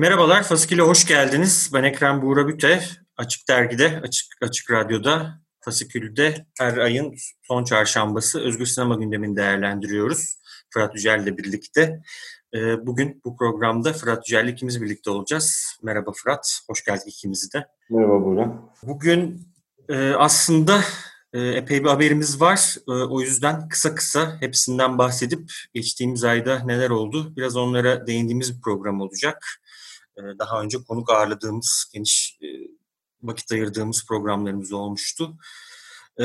Merhabalar, Fasikül'e hoş geldiniz. Ben Ekrem Buğra Büte. Açık Dergi'de, Açık, Açık Radyo'da, Fasikül'de her ayın son çarşambası Özgür Sinema gündemini değerlendiriyoruz. Fırat Yücel ile birlikte. Ee, bugün bu programda Fırat Yücel ile ikimiz birlikte olacağız. Merhaba Fırat, hoş geldik ikimizi de. Merhaba Buğra. Bugün e, aslında e, epey bir haberimiz var. E, o yüzden kısa kısa hepsinden bahsedip geçtiğimiz ayda neler oldu biraz onlara değindiğimiz bir program olacak. E, daha önce konuk ağırladığımız, geniş e, vakit ayırdığımız programlarımız olmuştu. E,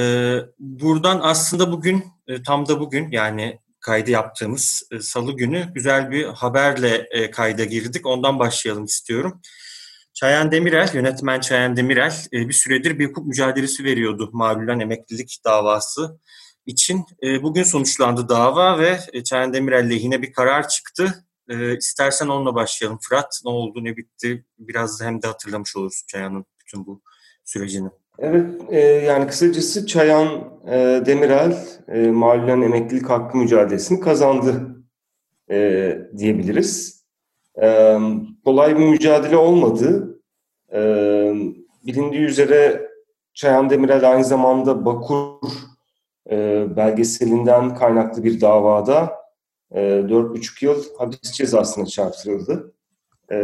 buradan aslında bugün, e, tam da bugün yani kaydı yaptığımız e, salı günü güzel bir haberle kayda girdik. Ondan başlayalım istiyorum. Çayan Demirel, yönetmen Çayan Demirel bir süredir bir hukuk mücadelesi veriyordu mağlulen emeklilik davası için. Bugün sonuçlandı dava ve Çayan Demirel lehine bir karar çıktı. İstersen onunla başlayalım. Fırat ne oldu ne bitti biraz hem de hatırlamış oluruz Çayan'ın bütün bu sürecini. Evet, e, yani kısacası Çayan e, Demirel e, malulen emeklilik hakkı mücadelesini kazandı e, diyebiliriz. E, kolay bir mücadele olmadı. E, bilindiği üzere Çayan Demirel aynı zamanda Bakur e, belgeselinden kaynaklı bir davada e, 4,5 yıl hapis cezasına çarptırıldı. E,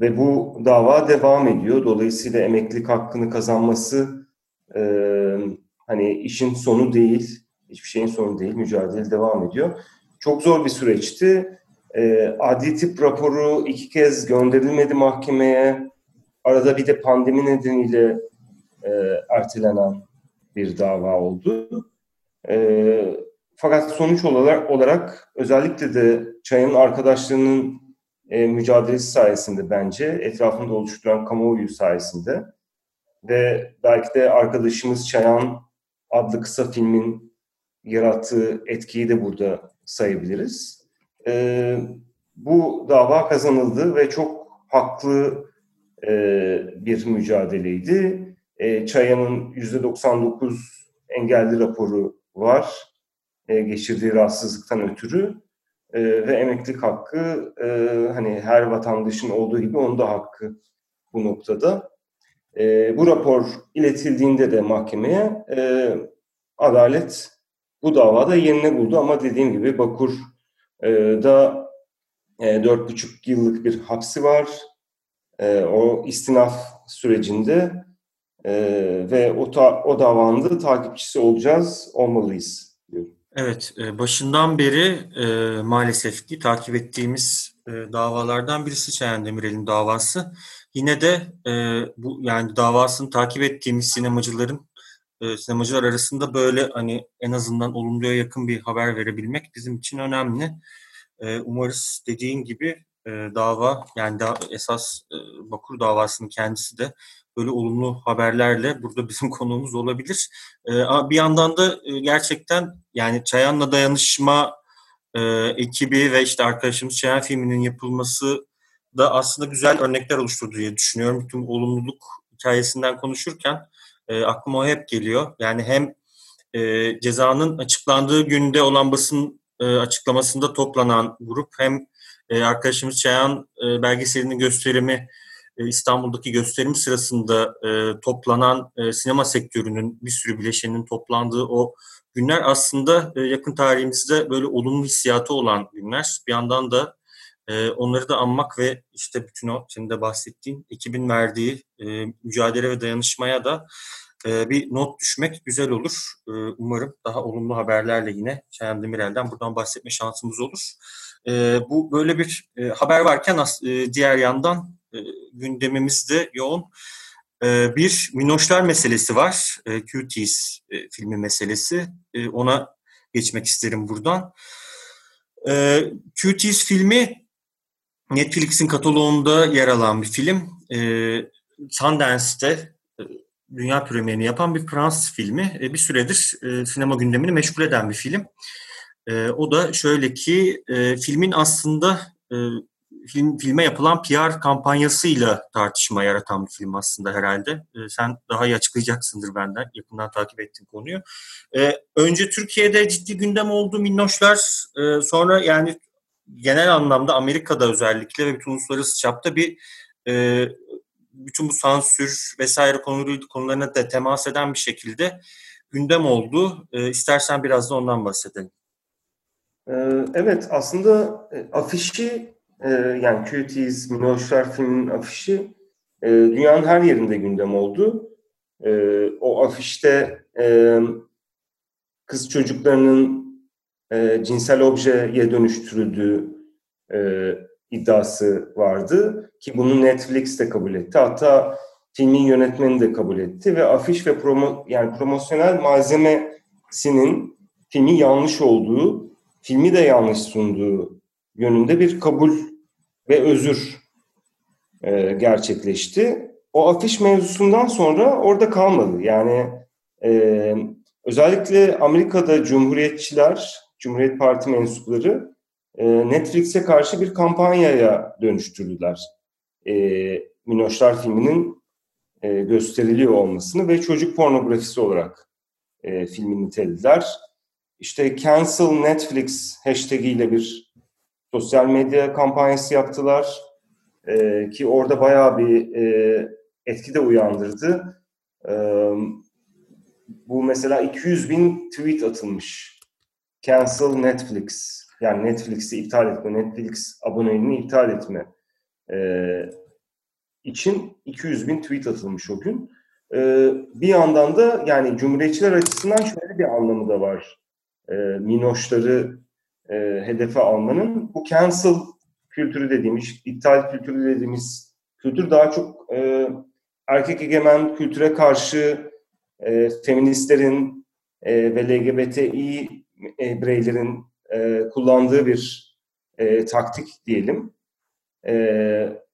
ve bu dava devam ediyor. Dolayısıyla emeklilik hakkını kazanması e, hani işin sonu değil, hiçbir şeyin sonu değil, mücadele devam ediyor. Çok zor bir süreçti. E, adli tip raporu iki kez gönderilmedi mahkemeye. Arada bir de pandemi nedeniyle e, ertelenen bir dava oldu. E, fakat sonuç olarak, olarak özellikle de Çay'ın arkadaşlarının e, mücadelesi sayesinde bence, etrafında oluşturan kamuoyu sayesinde ve belki de arkadaşımız Çayan adlı kısa filmin yarattığı etkiyi de burada sayabiliriz. E, bu dava kazanıldı ve çok haklı e, bir mücadeleydi. E, Çayan'ın %99 engelli raporu var e, geçirdiği rahatsızlıktan ötürü e, ve emeklilik hakkı e, hani her vatandaşın olduğu gibi onun da hakkı bu noktada. Bu rapor iletildiğinde de mahkemeye adalet bu davada yerine buldu ama dediğim gibi Bakur da dört buçuk yıllık bir hapsi var. O istinaf sürecinde e, ve o, ta, o davanın da takipçisi olacağız, olmalıyız. Evet, e, başından beri e, maalesef ki takip ettiğimiz e, davalardan birisi Çayan Demirel'in davası. Yine de bu yani davasını takip ettiğimiz sinemacıların sinemacılar arasında böyle hani en azından olumluya yakın bir haber verebilmek bizim için önemli. Umarız dediğin gibi dava yani da, esas e, Bakur davasının kendisi de böyle olumlu haberlerle burada bizim konuğumuz olabilir. E, bir yandan da e, gerçekten yani Çayan'la dayanışma e, ekibi ve işte arkadaşımız Çayan filminin yapılması da aslında güzel örnekler oluşturdu diye düşünüyorum. Bütün olumluluk hikayesinden konuşurken e, aklıma o hep geliyor. Yani hem cezanın açıklandığı günde olan basın açıklamasında toplanan grup hem arkadaşımız Çayan belgeselinin gösterimi e, İstanbul'daki gösterim sırasında e, toplanan e, sinema sektörünün bir sürü bileşenin toplandığı o günler aslında yakın tarihimizde böyle olumlu hissiyatı olan günler. Bir yandan da onları da anmak ve işte bütün o senin de bahsettiğin ekibin verdiği mücadele ve dayanışmaya da bir not düşmek güzel olur. Umarım daha olumlu haberlerle yine Şayan Demirel'den buradan bahsetme şansımız olur. Bu böyle bir haber varken diğer yandan e, gündemimizde yoğun e, bir Minoşlar meselesi var. E, e, filmi meselesi. Ona geçmek isterim buradan. E, filmi Netflix'in kataloğunda yer alan bir film. E, Sundance'te dünya premierini yapan bir Fransız filmi. Bir süredir sinema gündemini meşgul eden bir film. O da şöyle ki filmin aslında film filme yapılan PR kampanyasıyla tartışma yaratan bir film aslında herhalde. E, sen daha iyi açıklayacaksındır benden. Yakından takip ettiğin konuyu. E, önce Türkiye'de ciddi gündem oldu minnoşlar. E, sonra yani genel anlamda Amerika'da özellikle ve bütün uluslararası çapta bir e, bütün bu sansür vesaire konuları, konularına da temas eden bir şekilde gündem oldu. E, istersen biraz da ondan bahsedelim. Evet, aslında afişi e, yani Cuties, Minoşlar filminin afişi e, dünyanın her yerinde gündem oldu. E, o afişte e, kız çocuklarının e, cinsel objeye dönüştürüldüğü e, iddiası vardı ki bunu Netflix de kabul etti. Hatta filmin yönetmeni de kabul etti ve afiş ve promo yani promosyonel malzemesinin filmi yanlış olduğu, filmi de yanlış sunduğu yönünde bir kabul ve özür e, gerçekleşti. O afiş mevzusundan sonra orada kalmadı. Yani e, özellikle Amerika'da Cumhuriyetçiler, Cumhuriyet Parti mensupları e, Netflix'e karşı bir kampanyaya dönüştürdüler. E, Minoşlar filminin e, gösteriliyor olmasını ve çocuk pornografisi olarak e, filmi nitelediler. İşte cancel Netflix hashtag ile bir sosyal medya kampanyası yaptılar e, ki orada bayağı bir e, etki de uyandırdı. E, bu mesela 200 bin tweet atılmış. Cancel Netflix. Yani Netflix'i iptal etme, Netflix aboneliğini iptal etme e, için 200 bin tweet atılmış o gün. E, bir yandan da yani Cumhuriyetçiler açısından şöyle bir anlamı da var. E, minoşları e, hedefe almanın bu cancel kültürü dediğimiz, iptal kültürü dediğimiz kültür daha çok e, erkek egemen kültüre karşı e, feministlerin e, ve LGBTİ e, bireylerin e, kullandığı bir e, taktik diyelim. E,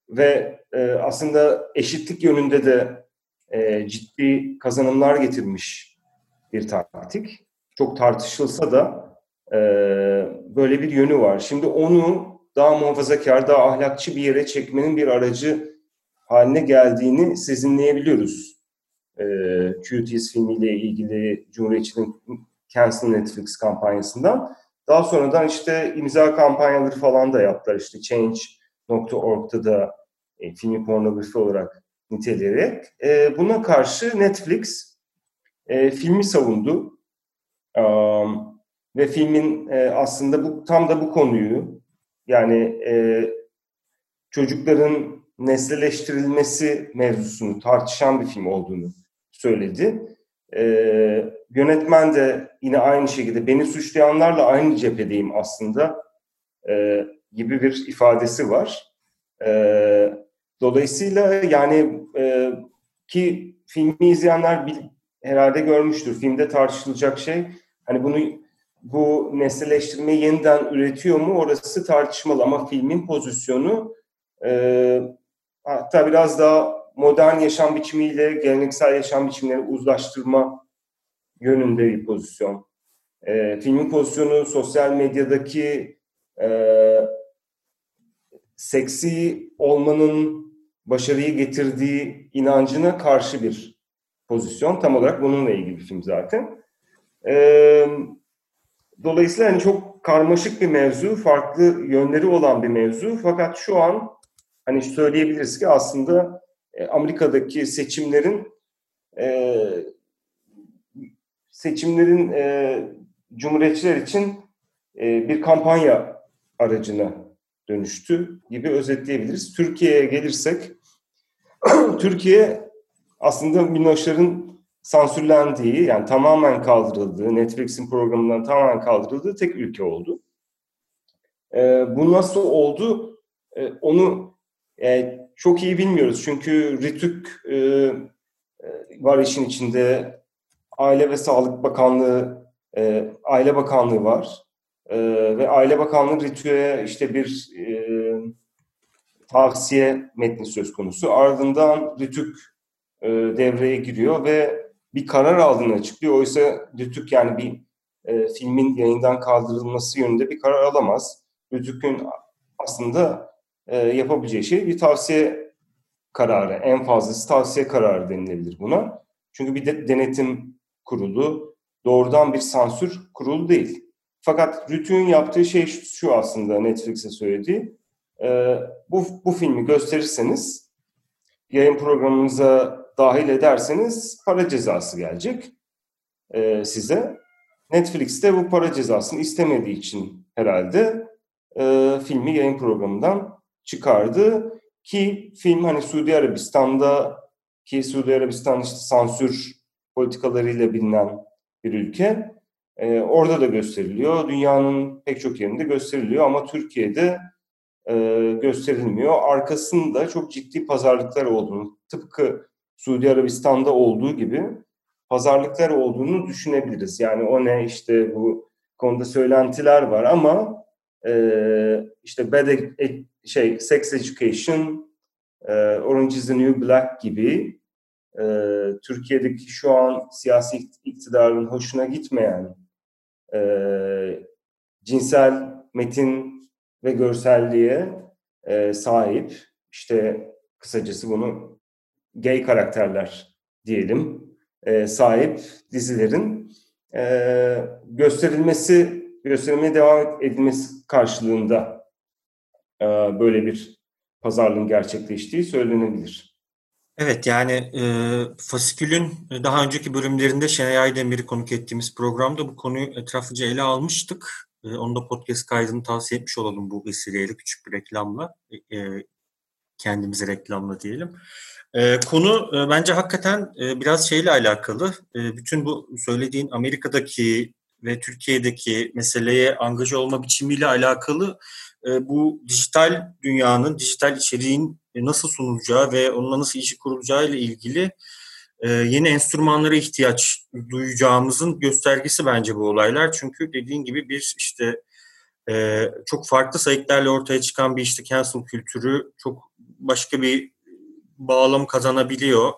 ve e, aslında eşitlik yönünde de e, ciddi kazanımlar getirmiş bir taktik. Çok tartışılsa da e, böyle bir yönü var. Şimdi onu daha muhafazakar, daha ahlakçı bir yere çekmenin bir aracı haline geldiğini sezinleyebiliyoruz. E, Cuties filmiyle ilgili Cumhuriyetçinin Cancel Netflix kampanyasından. Daha sonradan işte imza kampanyaları falan da yaptılar. İşte Change.org'da da e, filmi pornografi olarak niteleyerek. E, buna karşı Netflix e, filmi savundu. Um, ve filmin e, aslında bu tam da bu konuyu yani e, çocukların nesneleştirilmesi mevzusunu tartışan bir film olduğunu söyledi. E, yönetmen de yine aynı şekilde beni suçlayanlarla aynı cephedeyim aslında e, gibi bir ifadesi var. E, dolayısıyla yani e, ki filmi izleyenler bil, herhalde görmüştür. Filmde tartışılacak şey hani bunu bu nesneleştirmeyi yeniden üretiyor mu orası tartışmalı ama filmin pozisyonu e, hatta biraz daha modern yaşam biçimiyle geleneksel yaşam biçimleri uzlaştırma yönünde bir pozisyon. E, filmin pozisyonu sosyal medyadaki e, seksi olmanın başarıyı getirdiği inancına karşı bir pozisyon. Tam olarak bununla ilgili bir film zaten. Evet Dolayısıyla hani çok karmaşık bir mevzu, farklı yönleri olan bir mevzu. Fakat şu an hani söyleyebiliriz ki aslında e, Amerika'daki seçimlerin e, seçimlerin e, cumhuriyetçiler için e, bir kampanya aracına dönüştü gibi özetleyebiliriz. Türkiye'ye gelirsek, Türkiye aslında Minoşlar'ın sansürlendiği yani tamamen kaldırıldığı, Netflix'in programından tamamen kaldırıldığı tek ülke oldu. E, bu nasıl oldu? E, onu e, çok iyi bilmiyoruz. Çünkü RİTÜK e, e, var işin içinde. Aile ve Sağlık Bakanlığı, e, Aile Bakanlığı var. e, ve Aile Bakanlığı Ritü'ye işte bir e, tavsiye metni söz konusu. Ardından Ritük e, devreye giriyor ve bir karar aldığını açıklıyor. Oysa Rütük yani bir e, filmin yayından kaldırılması yönünde bir karar alamaz. Rütük'ün aslında e, yapabileceği şey bir tavsiye kararı. En fazlası tavsiye kararı denilebilir buna. Çünkü bir de denetim kurulu doğrudan bir sansür kurulu değil. Fakat Rütük'ün yaptığı şey şu aslında Netflix'e söylediği. E, bu, bu filmi gösterirseniz yayın programınıza dahil ederseniz para cezası gelecek e, size. Netflix de bu para cezasını istemediği için herhalde e, filmi yayın programından çıkardı. Ki film hani Suudi Arabistan'da ki Suudi Arabistan işte sansür politikalarıyla bilinen bir ülke. E, orada da gösteriliyor. Dünyanın pek çok yerinde gösteriliyor ama Türkiye'de e, gösterilmiyor. Arkasında çok ciddi pazarlıklar olduğunu, tıpkı Suudi Arabistan'da olduğu gibi pazarlıklar olduğunu düşünebiliriz. Yani o ne işte bu konuda söylentiler var ama e, işte bad e, şey sex education, e, Orange is the New Black gibi e, Türkiye'deki şu an siyasi iktidarın hoşuna gitmeyen e, cinsel metin ve görselliğe e, sahip işte kısacası bunu gay karakterler diyelim e, sahip dizilerin e, gösterilmesi, gösterilmeye devam edilmesi karşılığında e, böyle bir pazarlığın gerçekleştiği söylenebilir. Evet yani e, Fasikül'ün daha önceki bölümlerinde Şenay Aydemir'i konuk ettiğimiz programda bu konuyu etraflıca ele almıştık. E, onu da podcast kaydını tavsiye etmiş olalım bu vesileyle küçük bir reklamla. E, kendimize reklamla diyelim. E, konu e, bence hakikaten e, biraz şeyle alakalı. E, bütün bu söylediğin Amerika'daki ve Türkiye'deki meseleye angaja olma biçimiyle alakalı e, bu dijital dünyanın, dijital içeriğin nasıl sunulacağı ve onunla nasıl işi kurulacağı ile ilgili e, yeni enstrümanlara ihtiyaç duyacağımızın göstergesi bence bu olaylar. Çünkü dediğin gibi bir işte e, çok farklı sayıklarla ortaya çıkan bir işte cancel kültürü çok başka bir bağlam kazanabiliyor.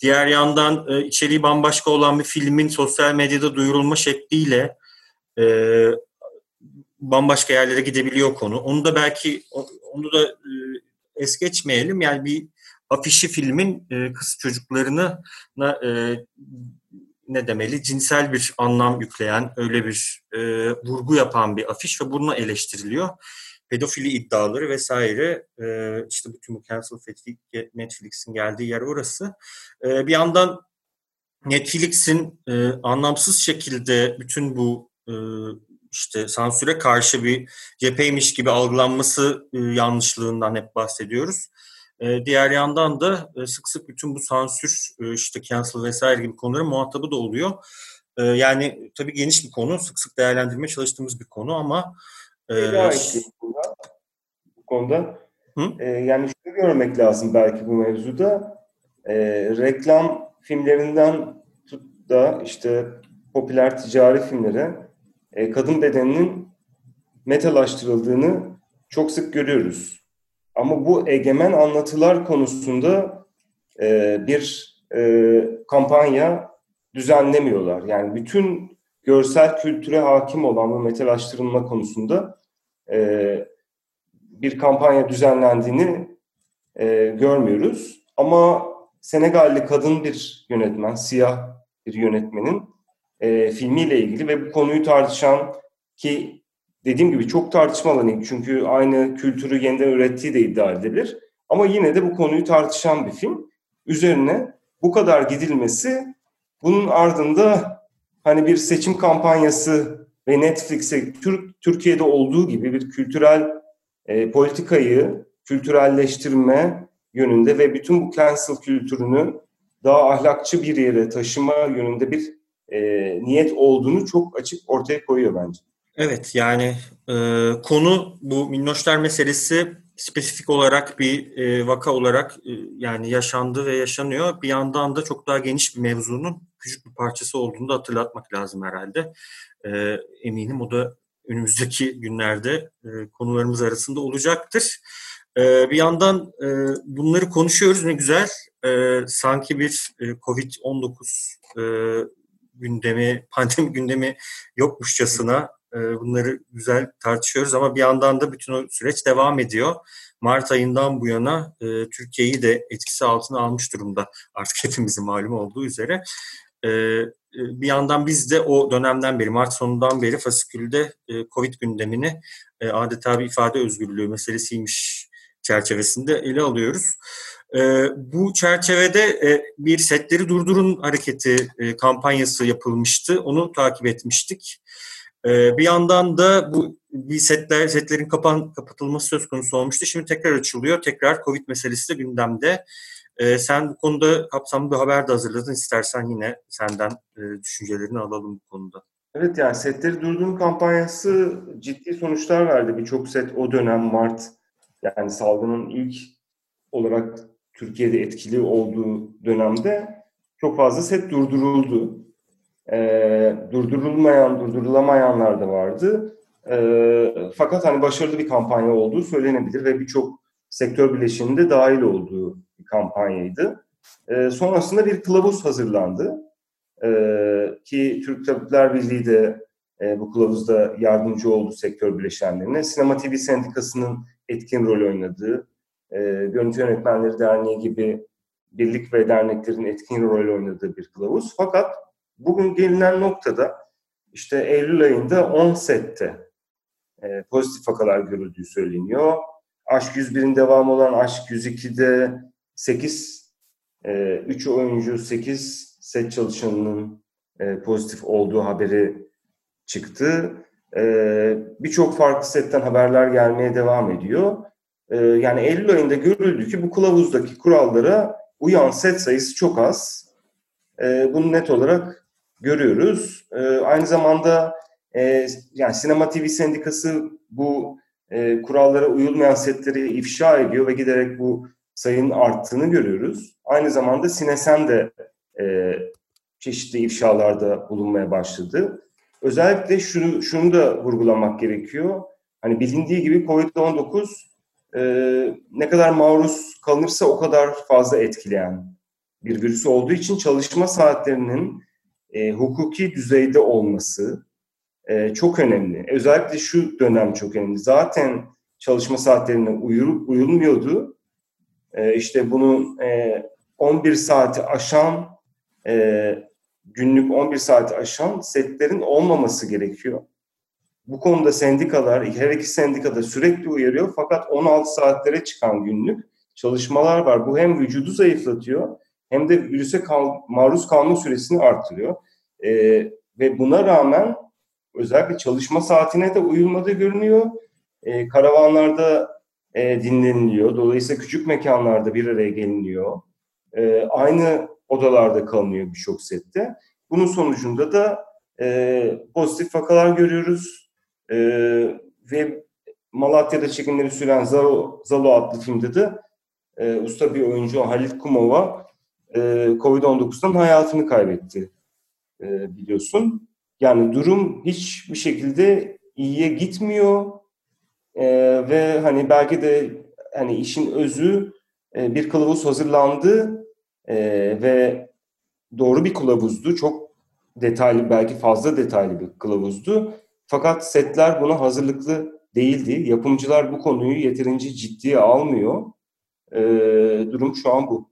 Diğer yandan e, içeriği bambaşka olan bir filmin sosyal medyada duyurulma şekliyle e, bambaşka yerlere gidebiliyor konu. Onu da belki onu da e, es geçmeyelim. Yani bir afişi filmin e, kız çocuklarını e, ne demeli cinsel bir anlam yükleyen öyle bir e, vurgu yapan bir afiş ve bununla eleştiriliyor pedofili iddiaları vesaire e, işte bütün bu cancel Netflix'in geldiği yer orası. E, bir yandan Netflix'in e, anlamsız şekilde bütün bu e, işte sansüre karşı bir cepheymiş gibi algılanması e, yanlışlığından hep bahsediyoruz. E, diğer yandan da e, sık sık bütün bu sansür, e, işte cancel vesaire gibi konuların muhatabı da oluyor. E, yani tabii geniş bir konu, sık sık değerlendirmeye çalıştığımız bir konu ama ee, bu konuda. Hı? Ee, yani şunu görmek lazım belki bu mevzuda. Ee, reklam filmlerinden tut da işte popüler ticari filmlere e, kadın bedeninin metalaştırıldığını çok sık görüyoruz. Ama bu egemen anlatılar konusunda e, bir e, kampanya düzenlemiyorlar. Yani bütün görsel kültüre hakim olan bu metalaştırılma konusunda bir kampanya düzenlendiğini e, görmüyoruz. Ama Senegalli kadın bir yönetmen, siyah bir yönetmenin e, filmiyle ilgili ve bu konuyu tartışan ki dediğim gibi çok tartışma alanı çünkü aynı kültürü yeniden ürettiği de iddia edilebilir. Ama yine de bu konuyu tartışan bir film. Üzerine bu kadar gidilmesi bunun ardında hani bir seçim kampanyası ve Netflix'e Türk Türkiye'de olduğu gibi bir kültürel e, politikayı kültürelleştirme yönünde ve bütün bu cancel kültürünü daha ahlakçı bir yere taşıma yönünde bir e, niyet olduğunu çok açık ortaya koyuyor bence. Evet yani e, konu bu minnoşlar meselesi spesifik olarak bir e, vaka olarak e, yani yaşandı ve yaşanıyor. Bir yandan da çok daha geniş bir mevzunun küçük bir parçası olduğunu da hatırlatmak lazım herhalde. E, eminim o da önümüzdeki günlerde e, konularımız arasında olacaktır. E, bir yandan e, bunları konuşuyoruz ne güzel. E, sanki bir e, Covid-19 e, gündemi, pandemi gündemi yokmuşçasına bunları güzel tartışıyoruz ama bir yandan da bütün o süreç devam ediyor. Mart ayından bu yana e, Türkiye'yi de etkisi altına almış durumda artık hepimizin malum olduğu üzere. E, e, bir yandan biz de o dönemden beri, Mart sonundan beri fasikülde e, Covid gündemini adeta bir ifade özgürlüğü meselesiymiş çerçevesinde ele alıyoruz. E, bu çerçevede e, bir setleri durdurun hareketi e, kampanyası yapılmıştı. Onu takip etmiştik. E, bir yandan da bu bir setler setlerin kapan kapatılması söz konusu olmuştu. Şimdi tekrar açılıyor. Tekrar Covid meselesi de gündemde. E, sen bu konuda kapsamlı bir haber de hazırladın. İstersen yine senden e, düşüncelerini alalım bu konuda. Evet yani setleri durdurun kampanyası ciddi sonuçlar verdi. Birçok set o dönem Mart yani salgının ilk olarak Türkiye'de etkili olduğu dönemde çok fazla set durduruldu. E, durdurulmayan, durdurulamayanlar da vardı. E, fakat hani başarılı bir kampanya olduğu söylenebilir ve birçok sektör bileşiğinde dahil olduğu bir kampanyaydı. E, sonrasında bir kılavuz hazırlandı. E, ki Türk Tabipler Birliği de e, bu kılavuzda yardımcı oldu sektör bileşenlerine. Sinema TV Sendikası'nın etkin rol oynadığı, e, Görüntü Yönetmenleri Derneği gibi birlik ve derneklerin etkin rol oynadığı bir kılavuz. Fakat bugün gelinen noktada işte Eylül ayında 10 sette e, pozitif vakalar görüldüğü söyleniyor. Aşk 101'in devamı olan Aşk 102'de 8 e, 3 oyuncu 8 set çalışanının e, pozitif olduğu haberi çıktı. E, Birçok farklı setten haberler gelmeye devam ediyor. E, yani Eylül ayında görüldü ki bu kılavuzdaki kurallara uyan set sayısı çok az. E, bunu net olarak görüyoruz. E, aynı zamanda e, yani Sinema TV Sendikası bu e, kurallara uyulmayan setleri ifşa ediyor ve giderek bu sayının arttığını görüyoruz. Aynı zamanda Sinesen de e, çeşitli ifşalarda bulunmaya başladı. Özellikle şunu, şunu da vurgulamak gerekiyor. Hani bilindiği gibi COVID-19 e, ne kadar maruz kalınırsa o kadar fazla etkileyen bir virüs olduğu için çalışma saatlerinin e, hukuki düzeyde olması e, çok önemli. Özellikle şu dönem çok önemli. Zaten çalışma saatlerine uyul, uyulmuyordu. E, işte bunun e, 11 saati aşan e, günlük 11 saati aşan setlerin olmaması gerekiyor. Bu konuda sendikalar, her iki sendikada sürekli uyarıyor fakat 16 saatlere çıkan günlük çalışmalar var. Bu hem vücudu zayıflatıyor hem de virüse kal, maruz kalma süresini artırıyor. E, ve buna rağmen özellikle çalışma saatine de uyulmadığı görünüyor. E, karavanlarda e, dinleniliyor. Dolayısıyla küçük mekanlarda bir araya geliniyor. E, aynı odalarda kalınıyor birçok sette. Bunun sonucunda da e, pozitif vakalar görüyoruz. E, ve Malatya'da çekimleri süren Zalo, Zalo adlı filmde de e, usta bir oyuncu Halit Kumova e, Covid-19'dan hayatını kaybetti e, biliyorsun. Yani durum hiçbir şekilde iyiye gitmiyor e, ve hani belki de hani işin özü e, bir kılavuz hazırlandı e, ve doğru bir kılavuzdu. Çok detaylı belki fazla detaylı bir kılavuzdu. Fakat setler buna hazırlıklı değildi. Yapımcılar bu konuyu yeterince ciddiye almıyor. E, durum şu an bu.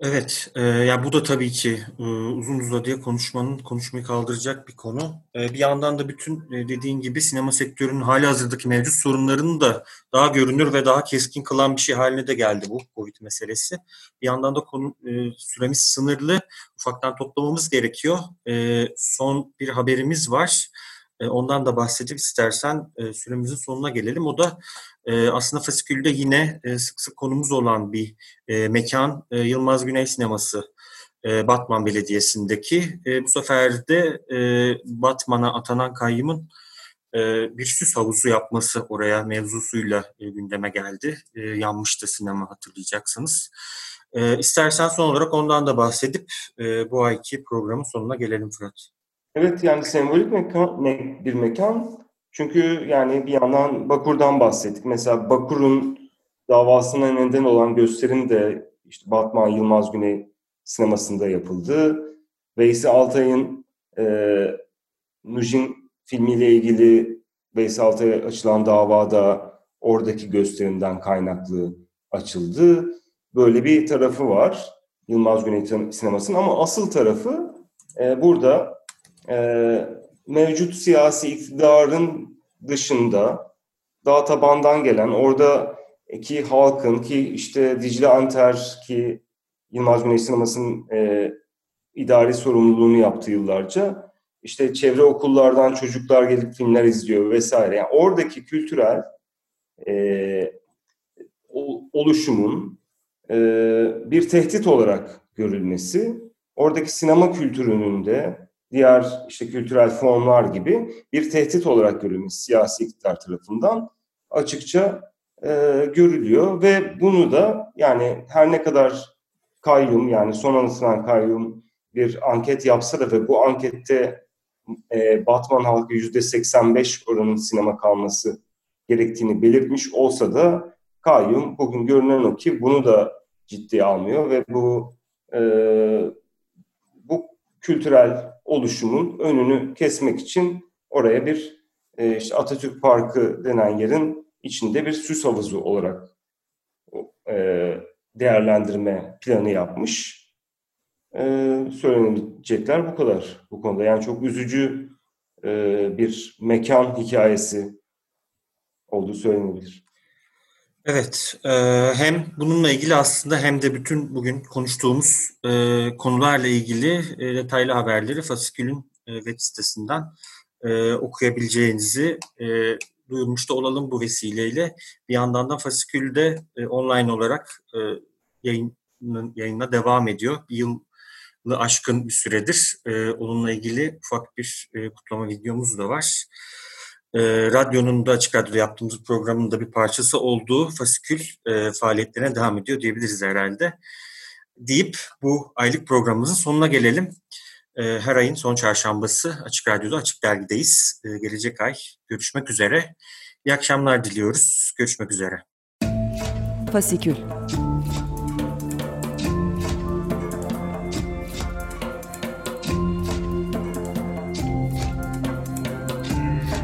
Evet, e, ya bu da tabii ki e, uzun uzadıya konuşmanın konuşmayı kaldıracak bir konu. E, bir yandan da bütün e, dediğin gibi sinema sektörünün hali hazırdaki mevcut sorunlarını da daha görünür ve daha keskin kılan bir şey haline de geldi bu Covid meselesi. Bir yandan da konu e, süremiz sınırlı, ufaktan toplamamız gerekiyor. E, son bir haberimiz var. E, ondan da bahsedip istersen e, süremizin sonuna gelelim. O da e, aslında fasikülde yine sık sık konumuz olan bir mekan Yılmaz Güney Sineması Batman Belediyesi'ndeki. Bu sefer de Batman'a atanan kayyımın bir süs havuzu yapması oraya mevzusuyla gündeme geldi. Yanmıştı sinema hatırlayacaksınız. İstersen son olarak ondan da bahsedip bu ayki programın sonuna gelelim Fırat. Evet yani sembolik mekan, bir mekan Çünkü yani bir yandan Bakur'dan bahsettik. Mesela Bakur'un davasına neden olan gösterim de işte Batman Yılmaz Güney sinemasında yapıldı. Veysi Altay'ın e, Nujin filmiyle ilgili Veysi Altay'a açılan davada oradaki gösterimden kaynaklı açıldı. Böyle bir tarafı var Yılmaz Güney sinemasının ama asıl tarafı e, burada mevcut siyasi iktidarın dışında daha tabandan gelen orada ki halkın ki işte Dicle Anter ki Yılmaz Güney sinemasının e, idari sorumluluğunu yaptığı yıllarca işte çevre okullardan çocuklar gelip filmler izliyor vesaire. Yani oradaki kültürel e, oluşumun e, bir tehdit olarak görülmesi, oradaki sinema kültürünün de diğer işte kültürel formlar gibi bir tehdit olarak görülmesi siyasi iktidar tarafından açıkça e, görülüyor ve bunu da yani her ne kadar kayyum yani son anlatılan kayyum bir anket yapsa da ve bu ankette e, Batman halkı yüzde 85 oranın sinema kalması gerektiğini belirtmiş olsa da kayyum bugün görünen o ki bunu da ciddiye almıyor ve bu e, bu kültürel oluşumun önünü kesmek için oraya bir e, işte Atatürk Parkı denen yerin içinde bir süs havuzu olarak e, değerlendirme planı yapmış. E, söylenecekler bu kadar bu konuda. Yani çok üzücü e, bir mekan hikayesi olduğu söylenebilir. Evet, e, hem bununla ilgili aslında hem de bütün bugün konuştuğumuz e, konularla ilgili e, detaylı haberleri Fasikül'ün e, web sitesinden e, okuyabileceğinizi e, duyurmuş da olalım bu vesileyle. Bir yandan da Fasikül'de e, online olarak e, yayın, yayına devam ediyor. Bir yılı aşkın bir süredir. E, onunla ilgili ufak bir e, kutlama videomuz da var e, radyonun da Açık Radyo'da yaptığımız programın da bir parçası olduğu fasikül e, faaliyetlerine devam ediyor diyebiliriz herhalde. Deyip bu aylık programımızın sonuna gelelim. E, her ayın son çarşambası Açık Radyo'da Açık Dergi'deyiz. E, gelecek ay görüşmek üzere. İyi akşamlar diliyoruz. Görüşmek üzere. Fasikül